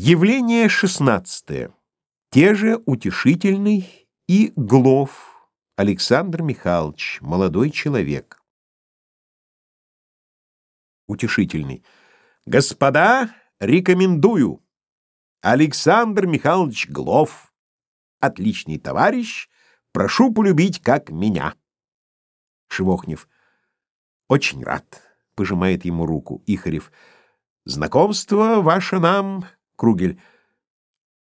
Явление шестнадцатое. Те же утешительный и Глов Александр Михайлович, молодой человек. Утешительный. Господа, рекомендую. Александр Михайлович Глов. Отличный товарищ. Прошу полюбить, как меня. Швохнев. Очень рад. Пожимает ему руку. Ихарев. Знакомство ваше нам Кругель.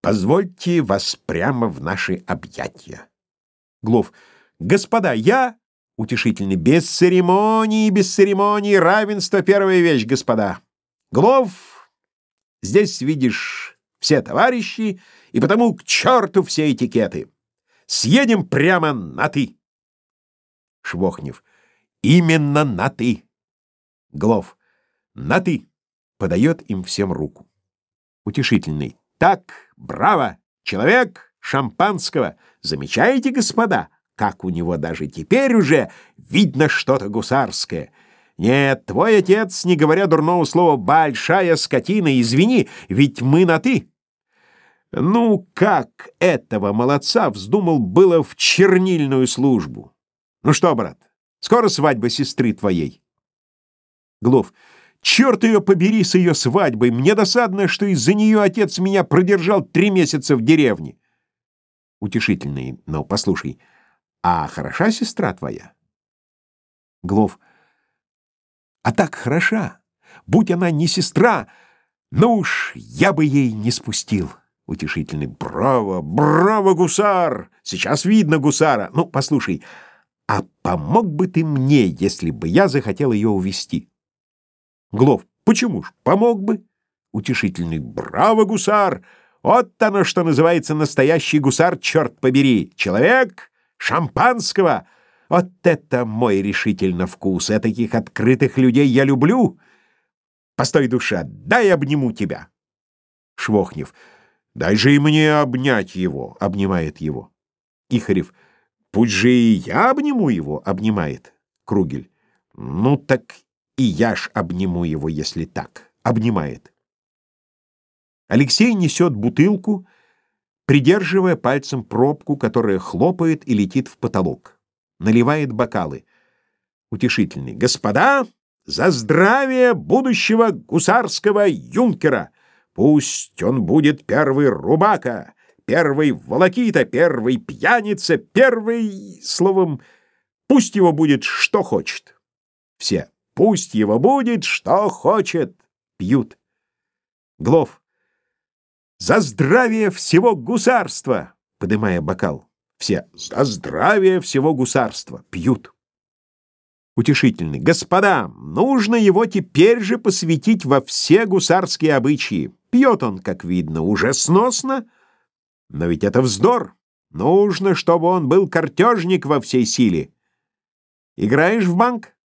Позвольте вас прямо в наши объятия. Глов. Господа, я утешительный без церемоний, без церемоний, равенство первая вещь, господа. Глов, здесь видишь все товарищи, и потому к черту все этикеты. Съедем прямо на ты. Швохнев. Именно на ты. Глов. На ты. Подает им всем руку утешительный. Так, браво! Человек шампанского. Замечаете, господа, как у него даже теперь уже видно что-то гусарское. Нет, твой отец, не говоря дурного слова, большая скотина, извини, ведь мы на «ты». Ну, как этого молодца вздумал было в чернильную службу? Ну что, брат, скоро свадьба сестры твоей. Глов. Черт ее побери с ее свадьбой! Мне досадно, что из-за нее отец меня продержал три месяца в деревне. Утешительный, но послушай, а хороша сестра твоя? Глов. А так хороша. Будь она не сестра, ну уж я бы ей не спустил. Утешительный. Браво, браво, гусар! Сейчас видно гусара. Ну, послушай, а помог бы ты мне, если бы я захотел ее увести? Глов. Почему ж? Помог бы. Утешительный. Браво, гусар! Вот оно, что называется настоящий гусар, черт побери. Человек шампанского. Вот это мой решительно вкус. И таких открытых людей я люблю. Постой, душа, дай обниму тебя. Швохнев. Дай же и мне обнять его. Обнимает его. Ихарев. Пусть же и я обниму его. Обнимает. Кругель. Ну так и я ж обниму его, если так. Обнимает. Алексей несет бутылку, придерживая пальцем пробку, которая хлопает и летит в потолок. Наливает бокалы. Утешительный. «Господа, за здравие будущего гусарского юнкера! Пусть он будет первый рубака, первый волокита, первый пьяница, первый... Словом, пусть его будет что хочет. Все. Пусть его будет, что хочет. Пьют. Глов. За здравие всего гусарства, поднимая бокал. Все. За здравие всего гусарства. Пьют. Утешительный. Господа, нужно его теперь же посвятить во все гусарские обычаи. Пьет он, как видно, уже сносно, но ведь это вздор. Нужно, чтобы он был картежник во всей силе. Играешь в банк?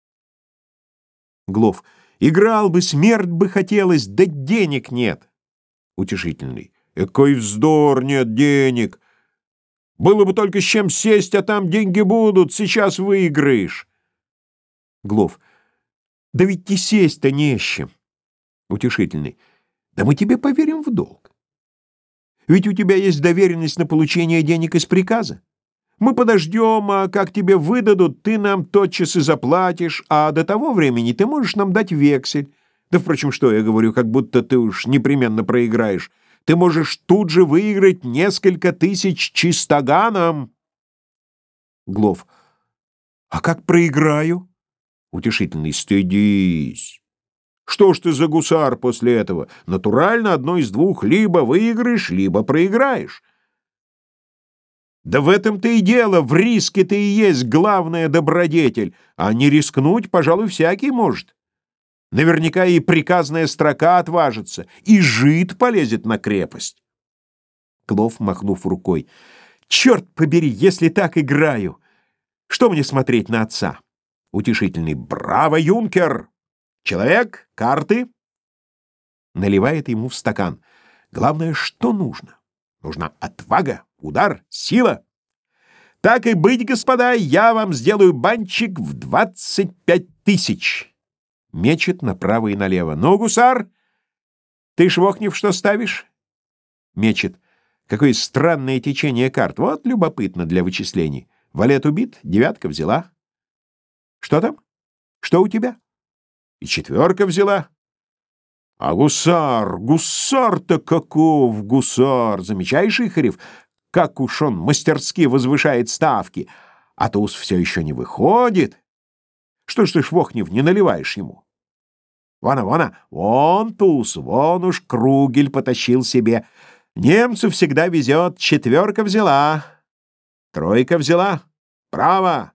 Глов. Играл бы, смерть бы хотелось, да денег нет. Утешительный. Экой вздор, нет денег. Было бы только с чем сесть, а там деньги будут, сейчас выиграешь. Глов. Да ведь и сесть-то не с чем. Утешительный. Да мы тебе поверим в долг. Ведь у тебя есть доверенность на получение денег из приказа. Мы подождем, а как тебе выдадут, ты нам тотчас и заплатишь, а до того времени ты можешь нам дать вексель. Да, впрочем, что я говорю, как будто ты уж непременно проиграешь. Ты можешь тут же выиграть несколько тысяч чистоганом. Глов. А как проиграю? Утешительный. Стыдись. Что ж ты за гусар после этого? Натурально одно из двух. Либо выиграешь, либо проиграешь. Да в этом-то и дело, в риске-то и есть главная добродетель, а не рискнуть, пожалуй, всякий может. Наверняка и приказная строка отважится, и жид полезет на крепость. Клов, махнув рукой, «Черт побери, если так играю! Что мне смотреть на отца?» Утешительный, «Браво, юнкер! Человек, карты!» Наливает ему в стакан. Главное, что нужно? Нужна отвага, удар, сила. Так и быть, господа, я вам сделаю банчик в двадцать пять тысяч. Мечет направо и налево. Ну, гусар, ты, Швохнев, что ставишь? Мечет. Какое странное течение карт. Вот любопытно для вычислений. Валет убит, девятка взяла. Что там? Что у тебя? И четверка взяла. А гусар, гусар-то каков гусар! Замечаешь, Ихарев, как уж он мастерски возвышает ставки, а туз все еще не выходит. Что ж ты, Швохнев, не наливаешь ему? Вона, вона, вон туз, вон уж кругель потащил себе. Немцу всегда везет, четверка взяла, тройка взяла. Право,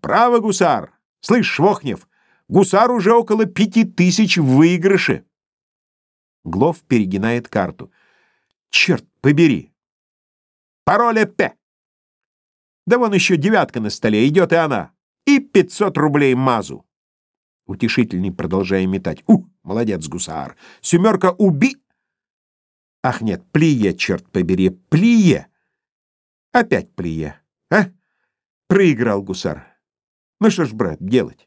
право, гусар. Слышь, Швохнев, гусар уже около пяти тысяч в выигрыше. Глов перегинает карту. Черт побери! Пароля П. Да вон еще девятка на столе, идет и она. И пятьсот рублей мазу. Утешительный, продолжая метать. У, молодец, гусар. Семерка уби... Ах нет, плие, черт побери, плие. Опять плие. А? Проиграл гусар. Ну что ж, брат, делать?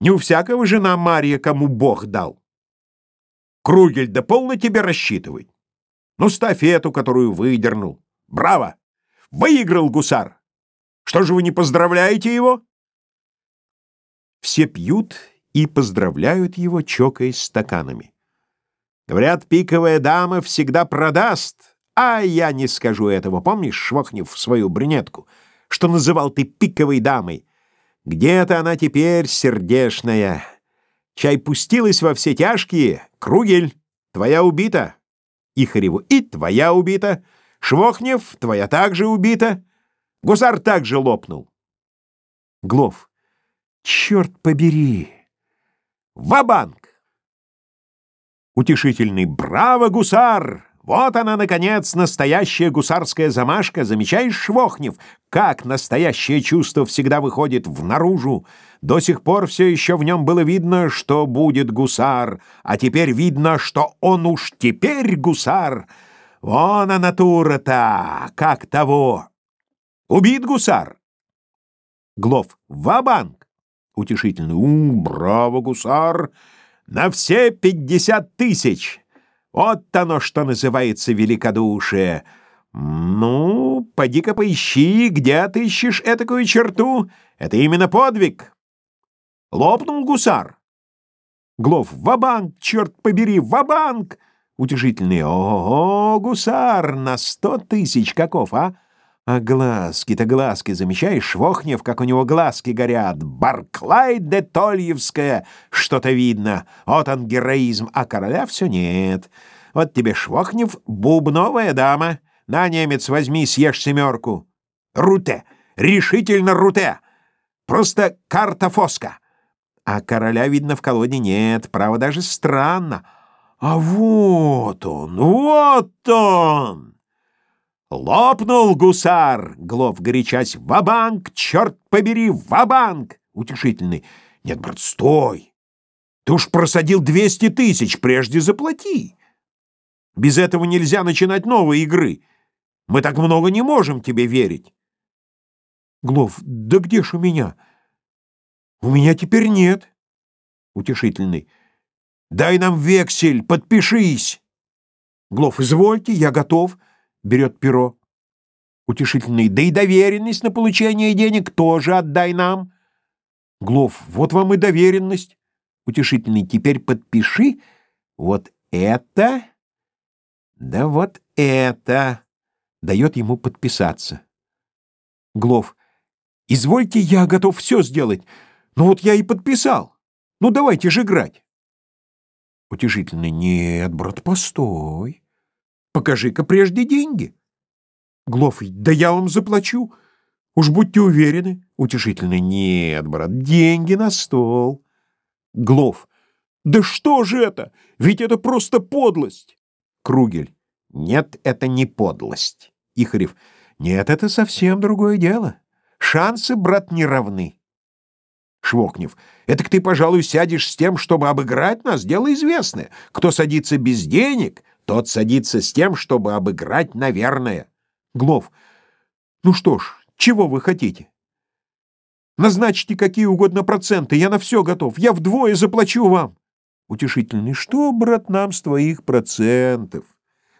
Не у всякого жена Мария, кому Бог дал. Кругель, да полно тебе рассчитывать. Ну, ставь эту, которую выдернул. Браво! Выиграл гусар! Что же вы не поздравляете его? Все пьют и поздравляют его, чокаясь стаканами. Говорят, пиковая дама всегда продаст, а я не скажу этого. Помнишь, Швохнев, свою брюнетку, что называл ты пиковой дамой? Где-то она теперь сердешная. Чай пустилась во все тяжкие. Кругель, твоя убита. Ихареву, и твоя убита. Швохнев, твоя также убита. Гусар также лопнул. Глов. Черт побери! Ва-банк! Утешительный «Браво, гусар!» Вот она, наконец, настоящая гусарская замашка. Замечаешь, Швохнев, как настоящее чувство всегда выходит в наружу. До сих пор все еще в нем было видно, что будет гусар, а теперь видно, что он уж теперь гусар. Вон она натура-то, как того. Убит гусар. Глов, ва-банк. Утешительный, у, браво, гусар, на все пятьдесят тысяч. Вот оно, что называется великодушие. Ну, поди-ка поищи, где отыщешь этакую черту. Это именно подвиг. Лопнул гусар. Глов, ва-банк, черт побери, ва-банк. Утешительный, ого, гусар, на сто тысяч каков, а? А глазки-то глазки, замечаешь, Швохнев, как у него глазки горят. Барклай де Тольевская, что-то видно. Вот он героизм, а короля все нет. Вот тебе, Швохнев, бубновая дама. На, немец, возьми, съешь семерку. Руте, решительно руте. Просто карта фоска. А короля, видно, в колоде нет, право, даже странно. А вот он, вот он! Лопнул гусар! Глов, горячась, ва-банк, черт побери, ва-банк! Утешительный. Нет, брат, стой! Ты уж просадил двести тысяч, прежде заплати. Без этого нельзя начинать новые игры. Мы так много не можем тебе верить. Глов, да где ж у меня? У меня теперь нет. Утешительный. Дай нам вексель, подпишись. Глов, извольте, я готов берет перо. Утешительный, да и доверенность на получение денег тоже отдай нам. Глов, вот вам и доверенность. Утешительный, теперь подпиши вот это, да вот это. Дает ему подписаться. Глов, извольте, я готов все сделать. Ну вот я и подписал. Ну давайте же играть. Утешительный, нет, брат, постой. Покажи-ка прежде деньги. Глов, да я вам заплачу. Уж будьте уверены. Утешительно, нет, брат, деньги на стол. Глов, да что же это? Ведь это просто подлость. Кругель, нет, это не подлость. Ихарев, нет, это совсем другое дело. Шансы, брат, не равны. Швокнев, это ты, пожалуй, сядешь с тем, чтобы обыграть нас, дело известное. Кто садится без денег, тот садится с тем, чтобы обыграть, наверное. Глов. Ну что ж, чего вы хотите? Назначьте какие угодно проценты, я на все готов. Я вдвое заплачу вам. Утешительный. Что, брат, нам с твоих процентов?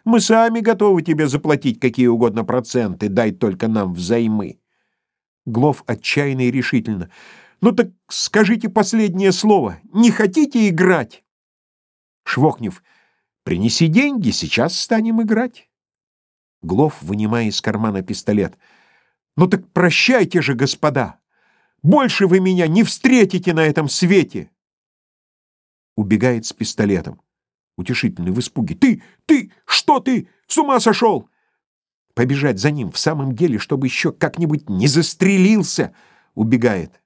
Мы сами готовы тебе заплатить какие угодно проценты, дай только нам взаймы. Глов отчаянно и решительно. Ну так скажите последнее слово. Не хотите играть? Швохнев. Принеси деньги, сейчас станем играть. Глов, вынимая из кармана пистолет. Ну так прощайте же, господа. Больше вы меня не встретите на этом свете. Убегает с пистолетом. Утешительный в испуге. Ты, ты, что ты? С ума сошел? Побежать за ним в самом деле, чтобы еще как-нибудь не застрелился. Убегает.